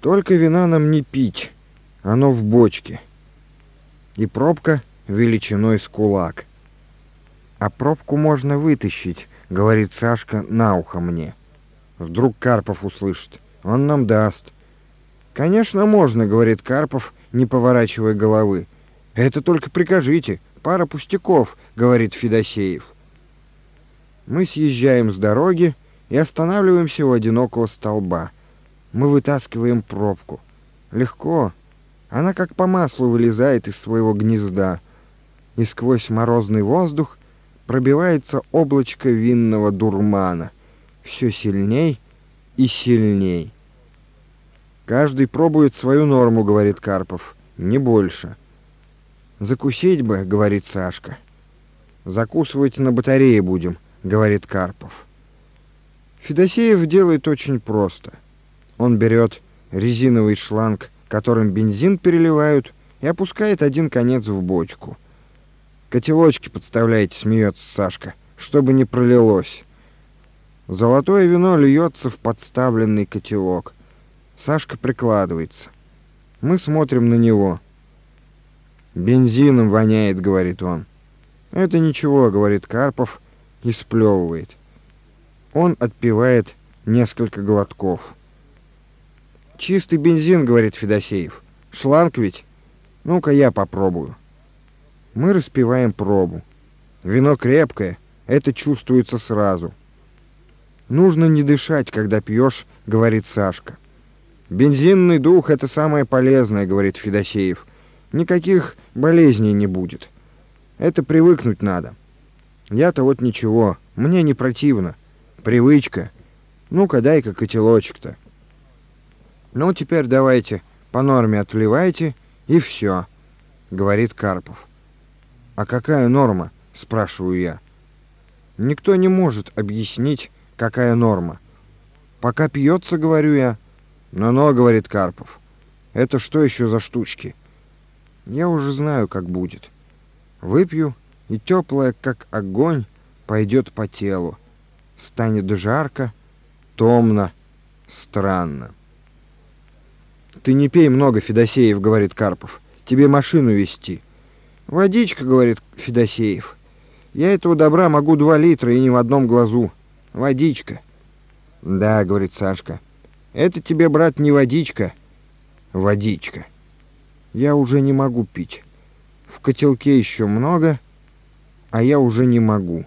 Только вина нам не пить, оно в бочке. И пробка величиной с кулак. А пробку можно вытащить, говорит Сашка на ухо мне. Вдруг Карпов услышит. Он нам даст. Конечно, можно, говорит Карпов, не поворачивая головы. Это только прикажите. Пара пустяков, говорит Федосеев. Мы съезжаем с дороги и останавливаемся у одинокого столба. Мы вытаскиваем пробку. Легко. Она как по маслу вылезает из своего гнезда. И сквозь морозный воздух пробивается облачко винного дурмана. Все сильней и сильней. Каждый пробует свою норму, говорит Карпов, не больше. Закусить бы, говорит Сашка. Закусывать на батарее будем, говорит Карпов. Федосеев делает очень просто. Он берет резиновый шланг, которым бензин переливают, и опускает один конец в бочку. Котелочки подставляете, смеется Сашка, чтобы не пролилось. Золотое вино льется в подставленный котелок. Сашка прикладывается. Мы смотрим на него. «Бензином воняет», — говорит он. «Это ничего», — говорит Карпов и сплевывает. Он отпивает несколько глотков. «Чистый бензин», — говорит Федосеев. «Шланг ведь? Ну-ка я попробую». Мы распиваем пробу. Вино крепкое, это чувствуется сразу. «Нужно не дышать, когда пьешь», — говорит Сашка. «Бензинный дух — это самое полезное», — говорит Федосеев. «Никаких болезней не будет. Это привыкнуть надо. Я-то вот ничего, мне не противно. Привычка. Ну-ка, дай-ка котелочек-то». «Ну, теперь давайте по норме отвливайте, и все», — говорит Карпов. «А какая норма?» — спрашиваю я. Никто не может объяснить, какая норма. «Пока пьется, — говорю я, — «Но-но», — говорит Карпов, — «это что еще за штучки?» Я уже знаю, как будет. Выпью, и теплое, как огонь, пойдет по телу. Станет жарко, томно, странно. «Ты не пей много, Федосеев», — говорит Карпов. «Тебе машину вести». «Водичка», — говорит Федосеев. «Я этого добра могу два литра и ни в одном глазу. Водичка». «Да», — говорит Сашка. Это тебе, брат, не водичка, водичка. Я уже не могу пить. В котелке еще много, а я уже не могу.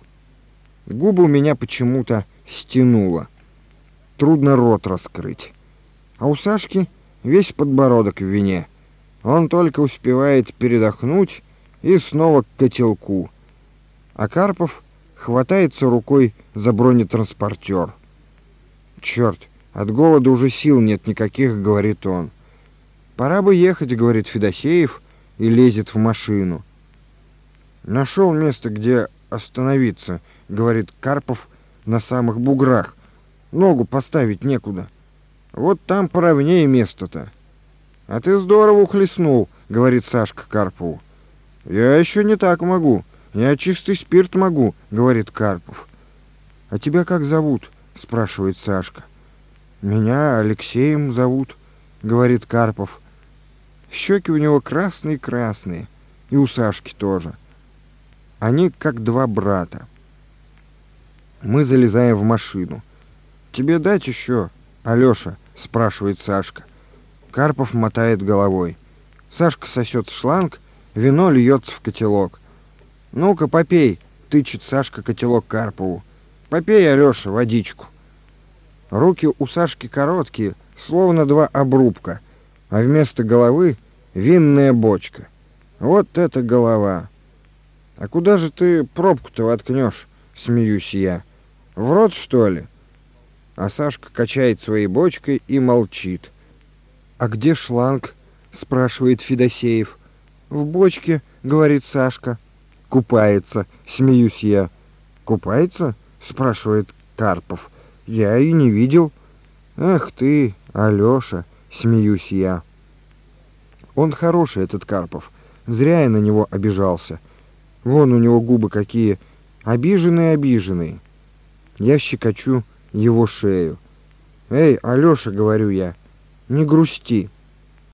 Губы у меня почему-то стянуло. Трудно рот раскрыть. А у Сашки весь подбородок в вине. Он только успевает передохнуть и снова к котелку. А Карпов хватается рукой за бронетранспортер. Черт, от голода уже сил нет никаких, говорит он. Пора бы ехать, говорит Федосеев и лезет в машину. Нашел место, где остановиться, говорит Карпов на самых буграх. Ногу поставить некуда. Вот там поровнее место-то. А ты здорово ухлестнул, говорит Сашка Карпову. Я еще не так могу. Я чистый спирт могу, говорит Карпов. А тебя как зовут? спрашивает Сашка. «Меня Алексеем зовут», — говорит Карпов. Щеки у него красные-красные, и у Сашки тоже. Они как два брата. Мы залезаем в машину. «Тебе дать еще, Алеша?» — спрашивает Сашка. Карпов мотает головой. Сашка сосет шланг, вино льется в котелок. «Ну-ка, попей!» — тычет Сашка котелок Карпову. «Попей, Алеша, водичку!» Руки у Сашки короткие, словно два обрубка, а вместо головы винная бочка. Вот это голова! А куда же ты пробку-то воткнешь, смеюсь я? В рот, что ли? А Сашка качает своей бочкой и молчит. «А где шланг?» — спрашивает Федосеев. «В бочке», — говорит Сашка. «Купается», — смеюсь я. «Купается?» — спрашивает Карпов. Я и не видел. Ах ты, Алёша, смеюсь я. Он хороший, этот Карпов. Зря я на него обижался. Вон у него губы какие, обиженные-обиженные. Я щекочу его шею. «Эй, Алёша, — говорю я, — Не грусти.